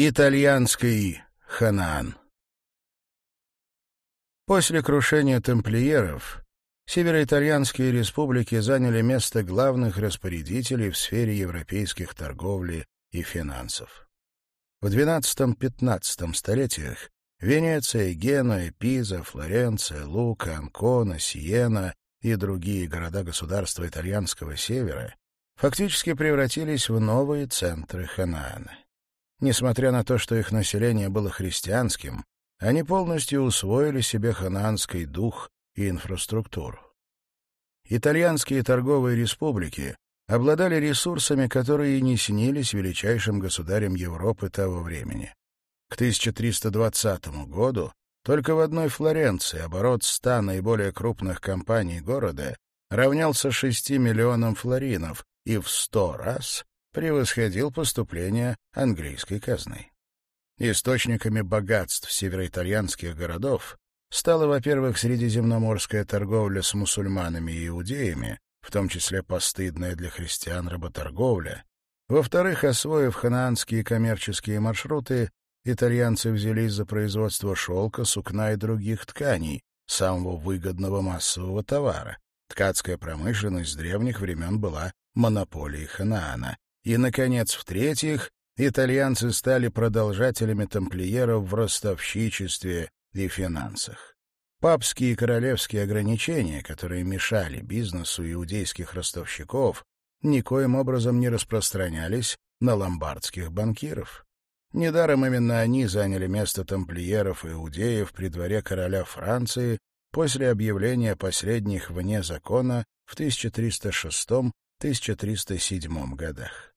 Итальянский Ханаан После крушения тамплиеров североитальянские республики заняли место главных распорядителей в сфере европейских торговли и финансов. В XII-XV столетиях Венеция, Генуя, Пиза, Флоренция, Лука, Анкона, Сиена и другие города-государства итальянского севера фактически превратились в новые центры Ханаана. Несмотря на то, что их население было христианским, они полностью усвоили себе ханаанский дух и инфраструктуру. Итальянские торговые республики обладали ресурсами, которые не снились величайшим государем Европы того времени. К 1320 году только в одной Флоренции оборот ста наиболее крупных компаний города равнялся 6 миллионам флоринов и в сто раз превосходил поступление английской казны. Источниками богатств североитальянских городов стала, во-первых, средиземноморская торговля с мусульманами и иудеями, в том числе постыдная для христиан работорговля, во-вторых, освоив ханаанские коммерческие маршруты, итальянцы взялись за производство шелка, сукна и других тканей, самого выгодного массового товара. Ткацкая промышленность с древних времен была монополией Ханаана. И, наконец, в-третьих, итальянцы стали продолжателями тамплиеров в ростовщичестве и финансах. Папские и королевские ограничения, которые мешали бизнесу иудейских ростовщиков, никоим образом не распространялись на ломбардских банкиров. Недаром именно они заняли место тамплиеров и иудеев при дворе короля Франции после объявления последних вне закона в 1306 1307 годах.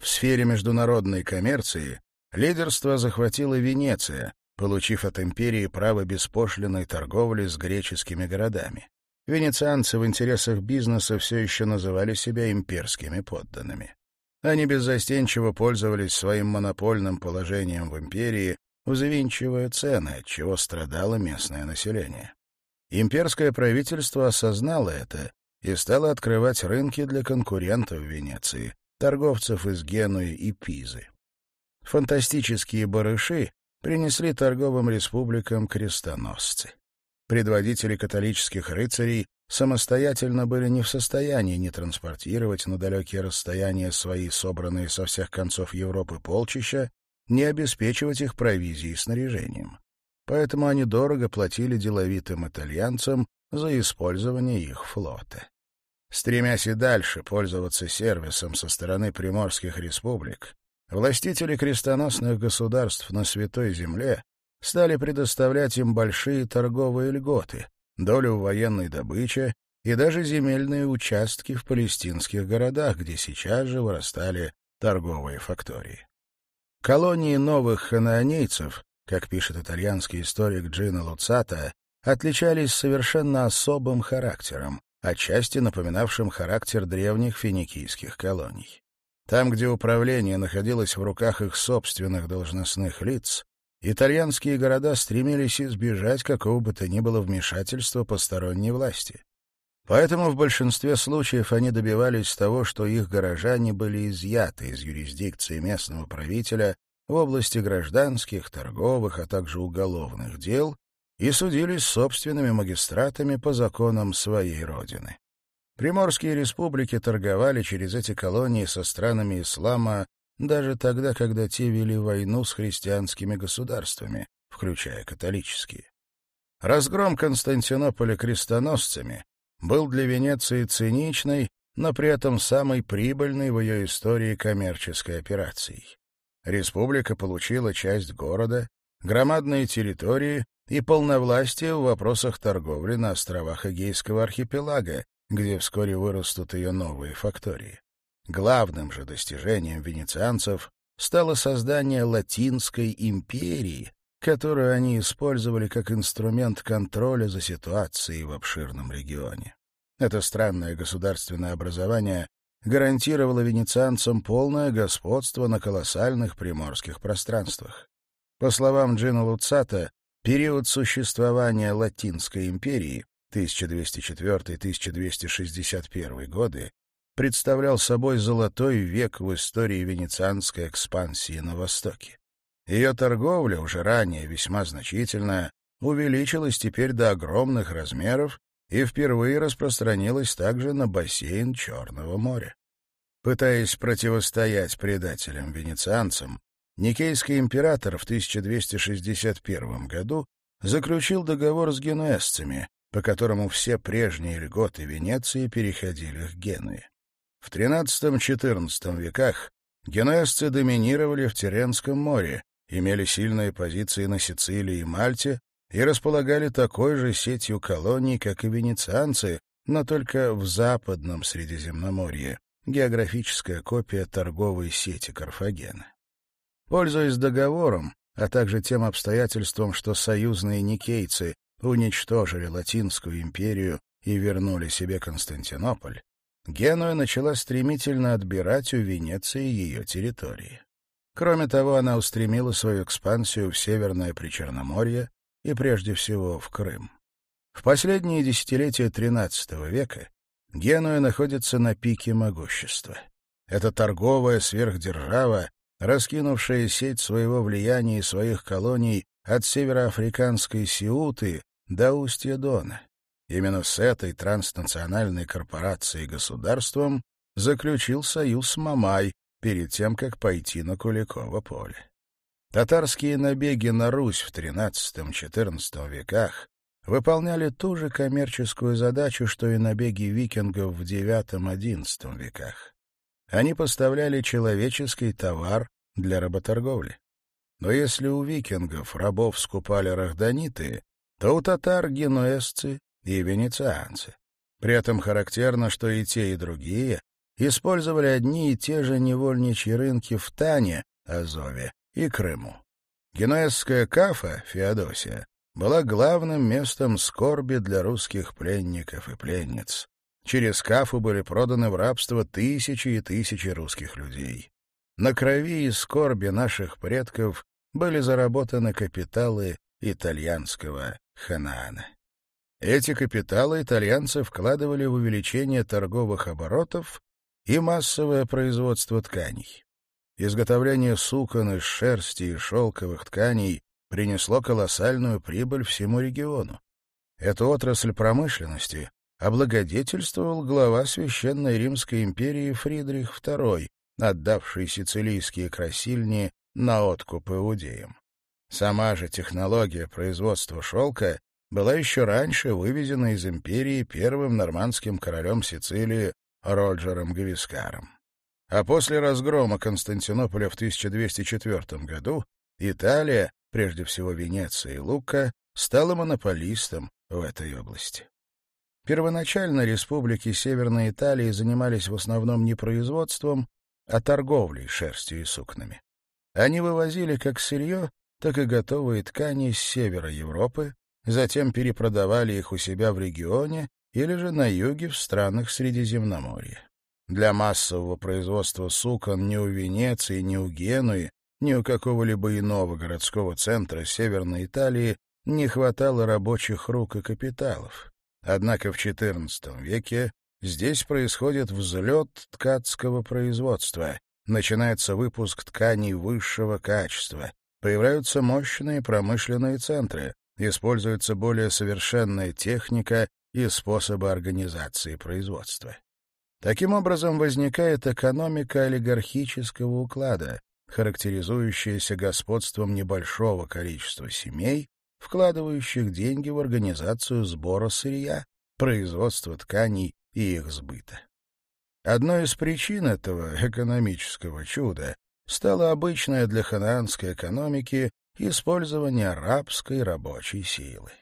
В сфере международной коммерции лидерство захватила Венеция, получив от империи право беспошлинной торговли с греческими городами. Венецианцы в интересах бизнеса все еще называли себя имперскими подданными. Они беззастенчиво пользовались своим монопольным положением в империи, взвинчивая цены, от чего страдало местное население. Имперское правительство осознало это и стала открывать рынки для конкурентов в Венеции, торговцев из Генуи и Пизы. Фантастические барыши принесли торговым республикам крестоносцы. Предводители католических рыцарей самостоятельно были не в состоянии не транспортировать на далекие расстояния свои собранные со всех концов Европы полчища, не обеспечивать их провизией и снаряжением. Поэтому они дорого платили деловитым итальянцам за использование их флота. Стремясь и дальше пользоваться сервисом со стороны приморских республик, властители крестоносных государств на Святой Земле стали предоставлять им большие торговые льготы, долю в военной добыче и даже земельные участки в палестинских городах, где сейчас же вырастали торговые фактории. Колонии новых ханаанейцев, как пишет итальянский историк Джина Луцата, отличались совершенно особым характером, отчасти напоминавшим характер древних финикийских колоний. Там, где управление находилось в руках их собственных должностных лиц, итальянские города стремились избежать какого бы то ни было вмешательства посторонней власти. Поэтому в большинстве случаев они добивались того, что их горожане были изъяты из юрисдикции местного правителя в области гражданских, торговых, а также уголовных дел и судились собственными магистратами по законам своей родины. Приморские республики торговали через эти колонии со странами ислама даже тогда, когда те вели войну с христианскими государствами, включая католические. Разгром Константинополя крестоносцами был для Венеции циничной, но при этом самой прибыльной в ее истории коммерческой операцией. Республика получила часть города, громадные территории и полновластие в вопросах торговли на островах Эгейского архипелага, где вскоре вырастут ее новые фактории. Главным же достижением венецианцев стало создание Латинской империи, которую они использовали как инструмент контроля за ситуацией в обширном регионе. Это странное государственное образование гарантировало венецианцам полное господство на колоссальных приморских пространствах. По словам Джина Луцата, Период существования Латинской империи 1204-1261 годы представлял собой золотой век в истории венецианской экспансии на Востоке. Ее торговля, уже ранее весьма значительная, увеличилась теперь до огромных размеров и впервые распространилась также на бассейн Черного моря. Пытаясь противостоять предателям-венецианцам, Никейский император в 1261 году заключил договор с генуэзцами, по которому все прежние льготы Венеции переходили к Генуе. В XIII-XIV веках генуэзцы доминировали в Теренском море, имели сильные позиции на Сицилии и Мальте и располагали такой же сетью колоний, как и венецианцы, но только в западном Средиземноморье, географическая копия торговой сети Карфагена. Пользуясь договором, а также тем обстоятельством, что союзные никейцы уничтожили Латинскую империю и вернули себе Константинополь, Генуя начала стремительно отбирать у Венеции ее территории. Кроме того, она устремила свою экспансию в Северное Причерноморье и, прежде всего, в Крым. В последние десятилетия XIII века Генуя находится на пике могущества. Это торговая сверхдержава, раскинувшая сеть своего влияния и своих колоний от североафриканской Сиуты до устья Дона. Именно с этой транснациональной корпорацией и государством заключил союз Мамай перед тем, как пойти на Куликово поле. Татарские набеги на Русь в XIII-XIV веках выполняли ту же коммерческую задачу, что и набеги викингов в IX-XI веках. Они поставляли человеческий товар для работорговли. Но если у викингов рабов скупали рахданиты, то у татар — генуэзцы и венецианцы. При этом характерно, что и те, и другие использовали одни и те же невольничьи рынки в Тане, Азове и Крыму. Генуэзская кафа, Феодосия, была главным местом скорби для русских пленников и пленниц. Через Кафу были проданы в рабство тысячи и тысячи русских людей. На крови и скорби наших предков были заработаны капиталы итальянского Ханаана. Эти капиталы итальянцы вкладывали в увеличение торговых оборотов и массовое производство тканей. Изготовление сукон из шерсти и шелковых тканей принесло колоссальную прибыль всему региону. Эта отрасль промышленности облагодетельствовал глава Священной Римской империи Фридрих II, отдавший сицилийские красильни на откуп иудеям. Сама же технология производства шелка была еще раньше вывезена из империи первым нормандским королем Сицилии Роджером Гвискаром. А после разгрома Константинополя в 1204 году Италия, прежде всего Венеция и Лука, стала монополистом в этой области. Первоначально республики Северной Италии занимались в основном не производством, а торговлей шерстью и сукнами. Они вывозили как сырье, так и готовые ткани с севера Европы, затем перепродавали их у себя в регионе или же на юге в странах Средиземноморья. Для массового производства сукон ни у Венеции, ни у Генуи, ни у какого-либо иного городского центра Северной Италии не хватало рабочих рук и капиталов. Однако в XIV веке здесь происходит взлет ткацкого производства, начинается выпуск тканей высшего качества, появляются мощные промышленные центры, используется более совершенная техника и способы организации производства. Таким образом возникает экономика олигархического уклада, характеризующаяся господством небольшого количества семей вкладывающих деньги в организацию сбора сырья, производства тканей и их сбыта. Одной из причин этого экономического чуда стало обычное для ханаанской экономики использование арабской рабочей силы.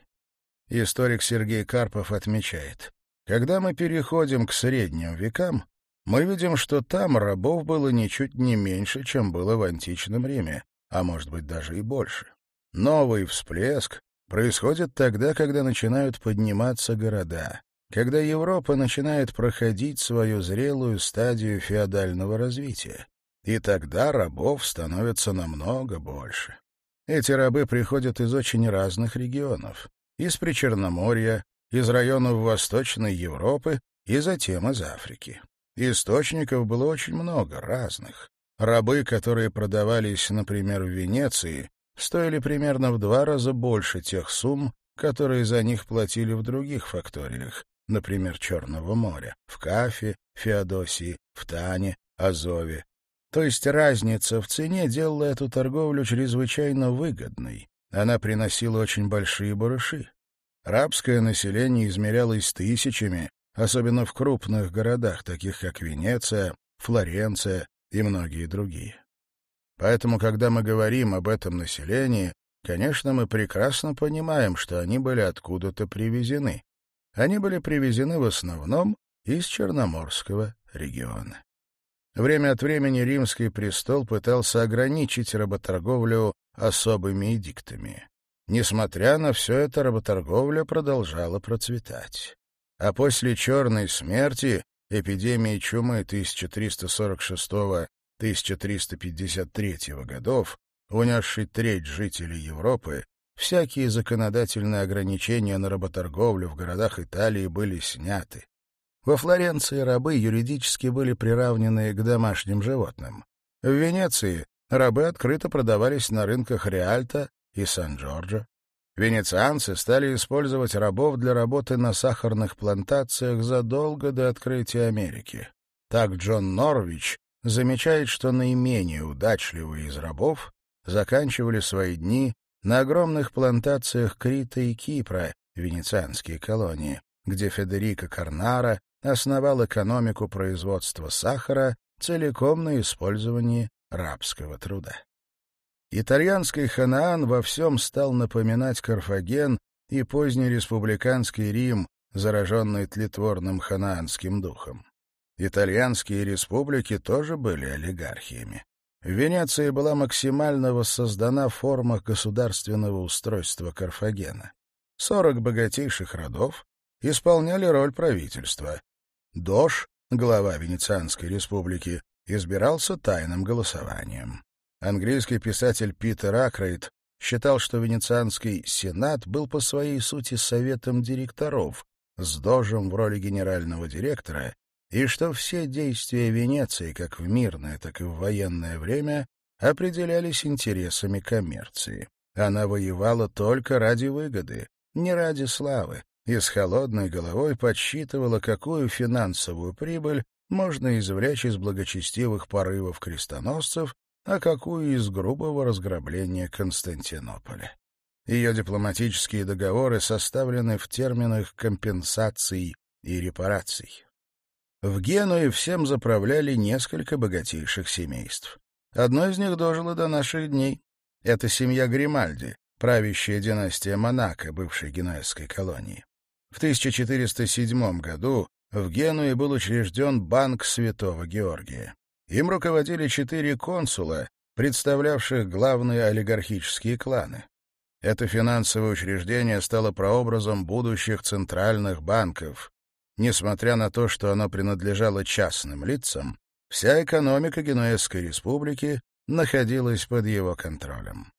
Историк Сергей Карпов отмечает, когда мы переходим к средним векам, мы видим, что там рабов было ничуть не меньше, чем было в античном Риме, а может быть даже и больше. Новый всплеск происходит тогда, когда начинают подниматься города, когда Европа начинает проходить свою зрелую стадию феодального развития. И тогда рабов становится намного больше. Эти рабы приходят из очень разных регионов. Из Причерноморья, из районов Восточной Европы и затем из Африки. Источников было очень много разных. Рабы, которые продавались, например, в Венеции, стоили примерно в два раза больше тех сумм, которые за них платили в других факториях, например, Черного моря, в Кафе, Феодосии, в Тане, Азове. То есть разница в цене делала эту торговлю чрезвычайно выгодной. Она приносила очень большие барыши. Рабское население измерялось тысячами, особенно в крупных городах, таких как Венеция, Флоренция и многие другие. Поэтому, когда мы говорим об этом населении, конечно, мы прекрасно понимаем, что они были откуда-то привезены. Они были привезены в основном из Черноморского региона. Время от времени римский престол пытался ограничить работорговлю особыми эдиктами. Несмотря на все это, работорговля продолжала процветать. А после Черной смерти, эпидемии чумы 1346 1353 годов, унесший треть жителей Европы, всякие законодательные ограничения на работорговлю в городах Италии были сняты. Во Флоренции рабы юридически были приравнены к домашним животным. В Венеции рабы открыто продавались на рынках Риальто и Сан-Джорджо. Венецианцы стали использовать рабов для работы на сахарных плантациях задолго до открытия Америки. Так Джон Норвич замечает, что наименее удачливые из рабов заканчивали свои дни на огромных плантациях Крита и Кипра, венецианские колонии, где Федерико Карнара основал экономику производства сахара целиком на использовании рабского труда. Итальянский Ханаан во всем стал напоминать Карфаген и поздний республиканский Рим, зараженный тлетворным ханаанским духом. Итальянские республики тоже были олигархиями. В Венеции была максимально воссоздана форма государственного устройства Карфагена. Сорок богатейших родов исполняли роль правительства. Дож, глава Венецианской республики, избирался тайным голосованием. Английский писатель Питер Акрейт считал, что Венецианский сенат был по своей сути советом директоров с дожем в роли генерального директора и что все действия Венеции, как в мирное, так и в военное время, определялись интересами коммерции. Она воевала только ради выгоды, не ради славы, и с холодной головой подсчитывала, какую финансовую прибыль можно извлечь из благочестивых порывов крестоносцев, а какую из грубого разграбления Константинополя. Ее дипломатические договоры составлены в терминах компенсаций и репараций. В Генуе всем заправляли несколько богатейших семейств. Одно из них дожило до наших дней. Это семья Гримальди, правящая династия Монако, бывшей генуэзской колонии. В 1407 году в Генуе был учрежден Банк Святого Георгия. Им руководили четыре консула, представлявших главные олигархические кланы. Это финансовое учреждение стало прообразом будущих центральных банков, Несмотря на то, что оно принадлежало частным лицам, вся экономика Генуэзской республики находилась под его контролем.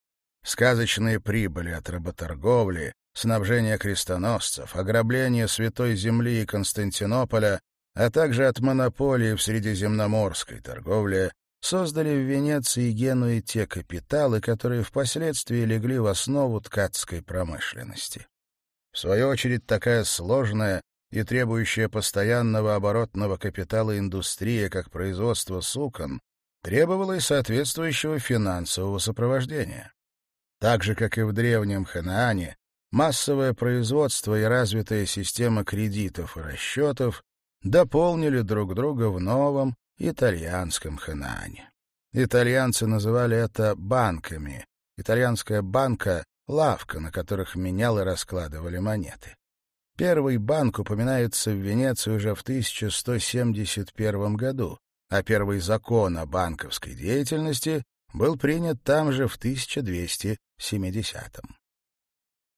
Сказочные прибыли от работорговли, снабжения крестоносцев, ограбления Святой Земли и Константинополя, а также от монополии в средиземноморской торговле создали в Венеции и Генуе те капиталы, которые впоследствии легли в основу ткацкой промышленности. В свою очередь, такая сложная и требующая постоянного оборотного капитала индустрия как производство сукон требовала и соответствующего финансового сопровождения. Так же, как и в древнем Ханаане, массовое производство и развитая система кредитов и расчетов дополнили друг друга в новом итальянском Ханаане. Итальянцы называли это банками. Итальянская банка — лавка, на которых менял и раскладывали монеты. Первый банк упоминается в Венеции уже в 1171 году, а первый закон о банковской деятельности был принят там же в 1270 -м.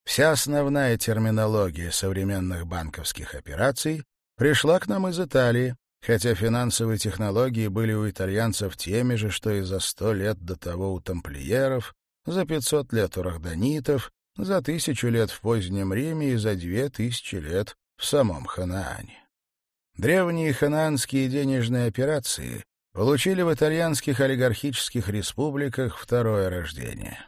Вся основная терминология современных банковских операций пришла к нам из Италии, хотя финансовые технологии были у итальянцев теми же, что и за сто лет до того у тамплиеров, за 500 лет у рахданитов, за тысячу лет в позднем Риме и за две тысячи лет в самом Ханаане. Древние ханаанские денежные операции получили в итальянских олигархических республиках второе рождение.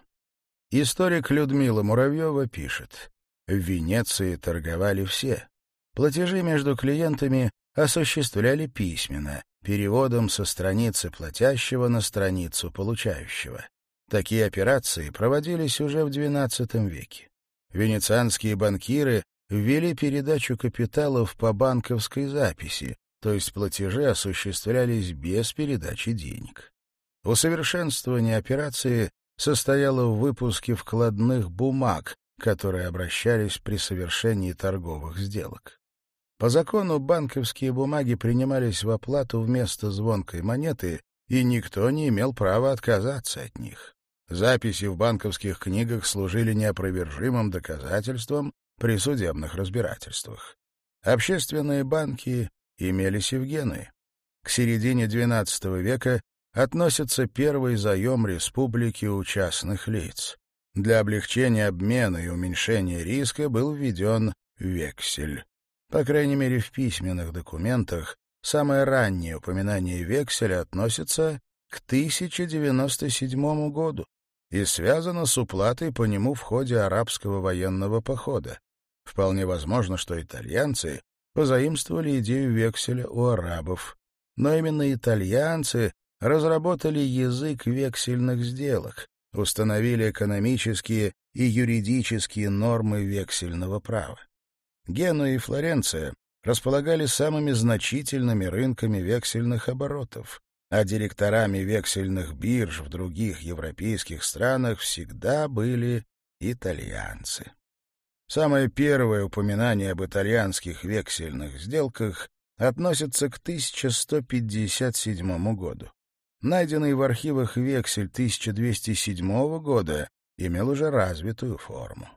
Историк Людмила Муравьева пишет, в Венеции торговали все. Платежи между клиентами осуществляли письменно, переводом со страницы платящего на страницу получающего. Такие операции проводились уже в XII веке. Венецианские банкиры ввели передачу капиталов по банковской записи, то есть платежи осуществлялись без передачи денег. Усовершенствование операции состояло в выпуске вкладных бумаг, которые обращались при совершении торговых сделок. По закону банковские бумаги принимались в оплату вместо звонкой монеты, и никто не имел права отказаться от них. Записи в банковских книгах служили неопровержимым доказательством при судебных разбирательствах. Общественные банки имели севгены. К середине XII века относится первый заем республики у частных лиц. Для облегчения обмена и уменьшения риска был введен вексель. По крайней мере, в письменных документах самое раннее упоминание векселя относится к 1097 году и связано с уплатой по нему в ходе арабского военного похода. Вполне возможно, что итальянцы позаимствовали идею векселя у арабов, но именно итальянцы разработали язык вексельных сделок, установили экономические и юридические нормы вексельного права. Генуя и Флоренция располагали самыми значительными рынками вексельных оборотов а директорами вексельных бирж в других европейских странах всегда были итальянцы. Самое первое упоминание об итальянских вексельных сделках относится к 1157 году. Найденный в архивах вексель 1207 года имел уже развитую форму.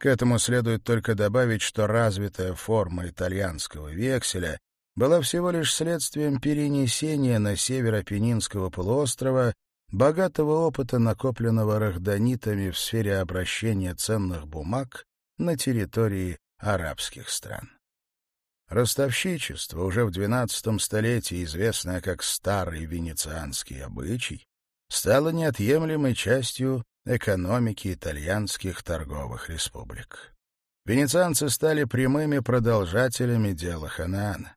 К этому следует только добавить, что развитая форма итальянского векселя была всего лишь следствием перенесения на север Апеннинского полуострова богатого опыта, накопленного рахданитами в сфере обращения ценных бумаг на территории арабских стран. Ростовщичество, уже в XII столетии известное как старый венецианский обычай, стало неотъемлемой частью экономики итальянских торговых республик. Венецианцы стали прямыми продолжателями дела Ханаана.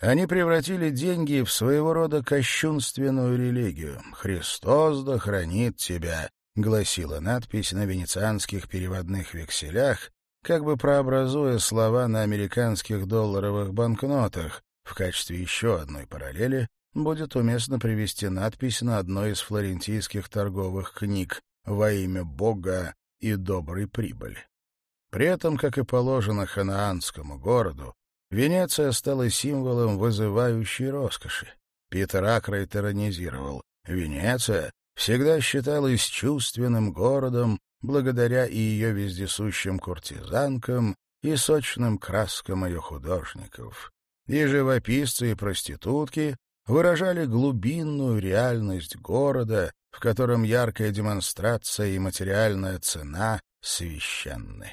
Они превратили деньги в своего рода кощунственную религию. «Христос да хранит тебя», — гласила надпись на венецианских переводных векселях, как бы прообразуя слова на американских долларовых банкнотах. В качестве еще одной параллели будет уместно привести надпись на одной из флорентийских торговых книг «Во имя Бога и доброй прибыли». При этом, как и положено ханаанскому городу, Венеция стала символом вызывающей роскоши. Питер Акрой тиранизировал. Венеция всегда считалась чувственным городом благодаря и ее вездесущим куртизанкам и сочным краскам ее художников. И живописцы, и проститутки выражали глубинную реальность города, в котором яркая демонстрация и материальная цена священны.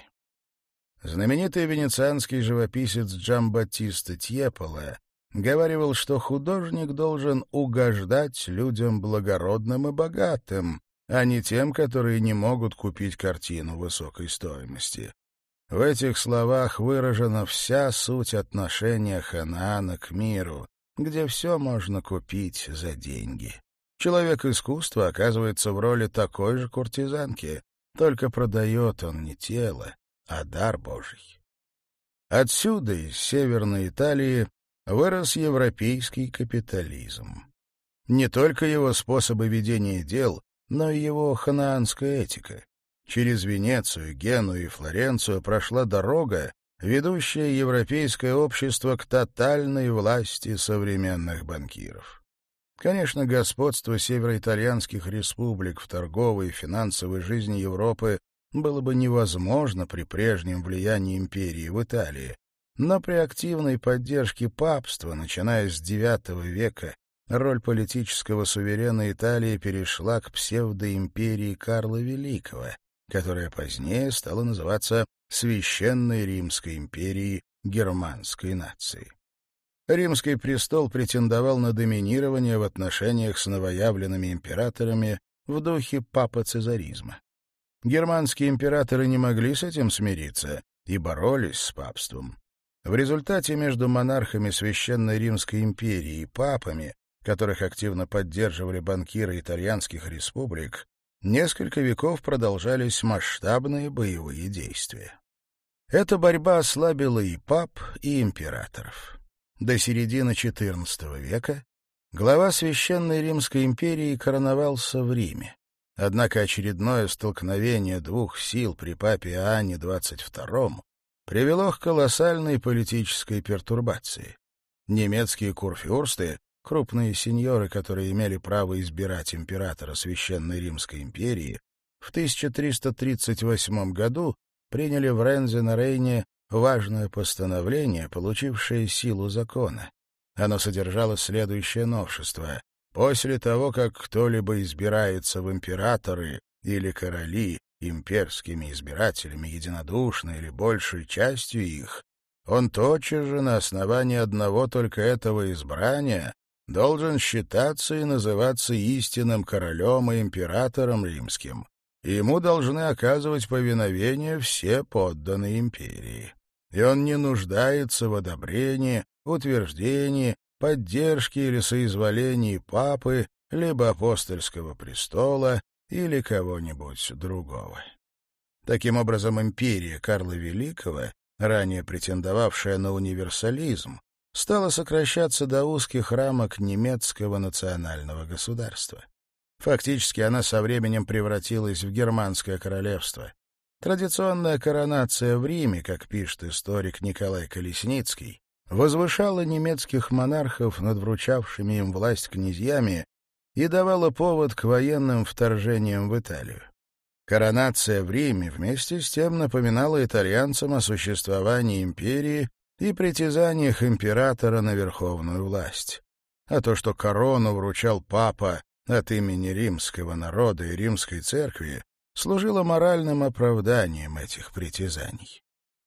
Знаменитый венецианский живописец Джамбатиста Тьеполе говаривал, что художник должен угождать людям благородным и богатым, а не тем, которые не могут купить картину высокой стоимости. В этих словах выражена вся суть отношения Ханаана к миру, где все можно купить за деньги. Человек искусства оказывается в роли такой же куртизанки, только продает он не тело, а дар Божий. Отсюда, из Северной Италии, вырос европейский капитализм. Не только его способы ведения дел, но и его ханаанская этика. Через Венецию, Гену и Флоренцию прошла дорога, ведущая европейское общество к тотальной власти современных банкиров. Конечно, господство североитальянских республик в торговой и финансовой жизни Европы было бы невозможно при прежнем влиянии империи в Италии, но при активной поддержке папства, начиная с IX века, роль политического суверена Италии перешла к псевдоимперии Карла Великого, которая позднее стала называться Священной Римской империей германской нации. Римский престол претендовал на доминирование в отношениях с новоявленными императорами в духе папа-цезаризма. Германские императоры не могли с этим смириться и боролись с папством. В результате между монархами Священной Римской империи и папами, которых активно поддерживали банкиры итальянских республик, несколько веков продолжались масштабные боевые действия. Эта борьба ослабила и пап, и императоров. До середины XIV века глава Священной Римской империи короновался в Риме. Однако очередное столкновение двух сил при папе Иоанне XXII привело к колоссальной политической пертурбации. Немецкие курфюрсты, крупные сеньоры, которые имели право избирать императора Священной Римской империи, в 1338 году приняли в Рензе на Рейне важное постановление, получившее силу закона. Оно содержало следующее новшество. После того, как кто-либо избирается в императоры или короли имперскими избирателями единодушно или большей частью их, он тотчас же на основании одного только этого избрания должен считаться и называться истинным королем и императором римским, и ему должны оказывать повиновение все подданные империи. И он не нуждается в одобрении, утверждении поддержки или соизволении папы, либо апостольского престола, или кого-нибудь другого. Таким образом, империя Карла Великого, ранее претендовавшая на универсализм, стала сокращаться до узких рамок немецкого национального государства. Фактически она со временем превратилась в германское королевство. Традиционная коронация в Риме, как пишет историк Николай Колесницкий, возвышала немецких монархов над вручавшими им власть князьями и давала повод к военным вторжениям в Италию. Коронация в Риме вместе с тем напоминала итальянцам о существовании империи и притязаниях императора на верховную власть. А то, что корону вручал папа от имени римского народа и римской церкви, служило моральным оправданием этих притязаний.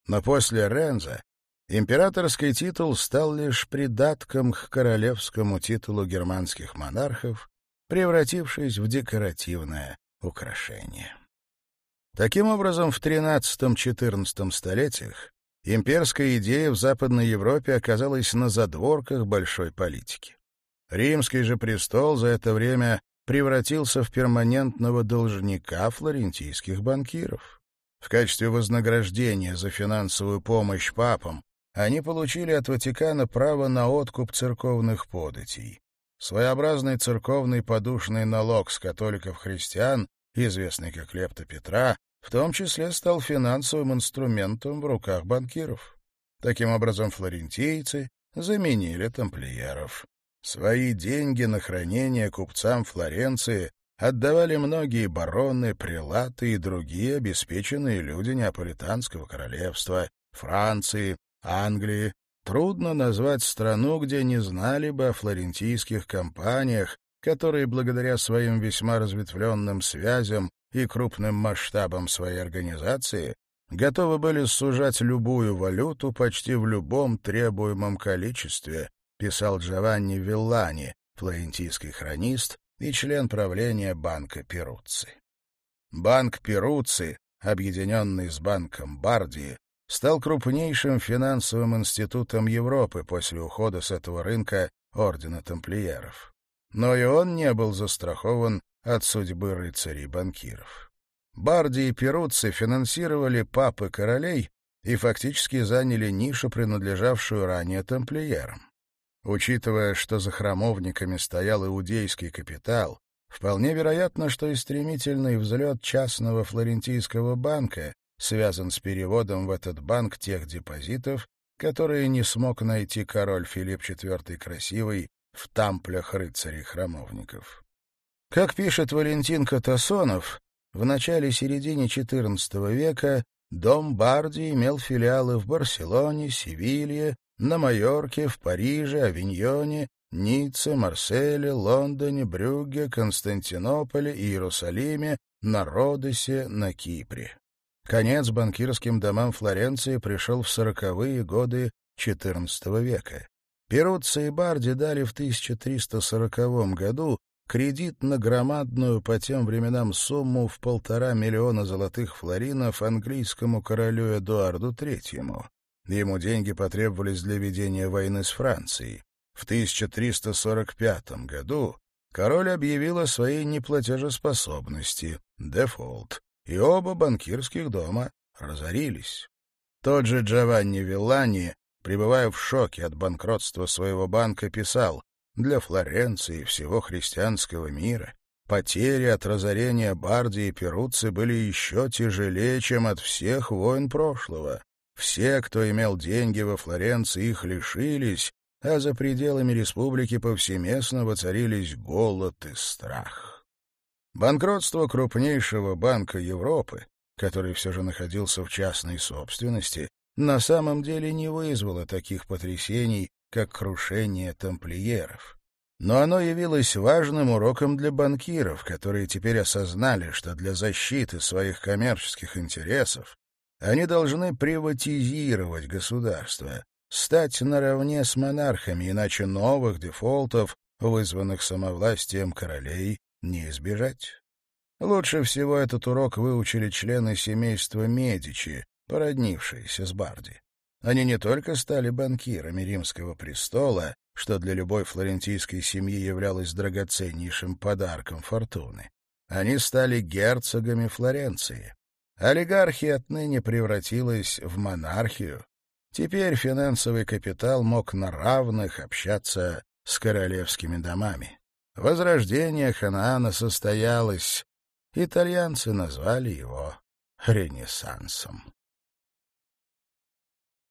Но после Ренза Императорский титул стал лишь придатком к королевскому титулу германских монархов, превратившись в декоративное украшение. Таким образом, в XIII-XIV столетиях имперская идея в Западной Европе оказалась на задворках большой политики. Римский же престол за это время превратился в перманентного должника флорентийских банкиров. В качестве вознаграждения за финансовую помощь папам они получили от Ватикана право на откуп церковных податей. Своеобразный церковный подушный налог с католиков-христиан, известный как лепта Петра, в том числе стал финансовым инструментом в руках банкиров. Таким образом, флорентийцы заменили тамплиеров. Свои деньги на хранение купцам Флоренции отдавали многие бароны, прилаты и другие обеспеченные люди Неаполитанского королевства, Франции, Англии трудно назвать страну, где не знали бы о флорентийских компаниях, которые благодаря своим весьма разветвленным связям и крупным масштабам своей организации готовы были сужать любую валюту почти в любом требуемом количестве, писал Джованни Виллани, флорентийский хронист и член правления Банка Перуцци. Банк Перуцци, объединенный с Банком Бардии, стал крупнейшим финансовым институтом Европы после ухода с этого рынка Ордена Тамплиеров. Но и он не был застрахован от судьбы рыцарей-банкиров. Барди и Перуцци финансировали папы королей и фактически заняли нишу, принадлежавшую ранее тамплиерам. Учитывая, что за храмовниками стоял иудейский капитал, вполне вероятно, что и стремительный взлет частного флорентийского банка связан с переводом в этот банк тех депозитов, которые не смог найти король Филипп IV Красивый в тамплях рыцарей-храмовников. Как пишет Валентин Катасонов, в начале-середине XIV века дом Барди имел филиалы в Барселоне, Севилье, на Майорке, в Париже, Авиньоне, Ницце, Марселе, Лондоне, Брюгге, Константинополе, Иерусалиме, на Родосе, на Кипре. Конец банкирским домам Флоренции пришел в сороковые годы XIV века. Перуцци и Барди дали в 1340 году кредит на громадную по тем временам сумму в полтора миллиона золотых флоринов английскому королю Эдуарду III. Ему деньги потребовались для ведения войны с Францией. В 1345 году король объявил о своей неплатежеспособности, дефолт и оба банкирских дома разорились. Тот же Джованни Виллани, пребывая в шоке от банкротства своего банка, писал «Для Флоренции и всего христианского мира потери от разорения Барди и Перуцци были еще тяжелее, чем от всех войн прошлого. Все, кто имел деньги во Флоренции, их лишились, а за пределами республики повсеместно воцарились голод и страх». Банкротство крупнейшего банка Европы, который все же находился в частной собственности, на самом деле не вызвало таких потрясений, как крушение тамплиеров. Но оно явилось важным уроком для банкиров, которые теперь осознали, что для защиты своих коммерческих интересов они должны приватизировать государство, стать наравне с монархами, иначе новых дефолтов, вызванных самовластием королей, не избежать. Лучше всего этот урок выучили члены семейства Медичи, породнившиеся с Барди. Они не только стали банкирами римского престола, что для любой флорентийской семьи являлось драгоценнейшим подарком фортуны. Они стали герцогами Флоренции. Олигархия отныне превратилась в монархию. Теперь финансовый капитал мог на равных общаться с королевскими домами. Возрождение Ханаана состоялось. Итальянцы назвали его Ренессансом.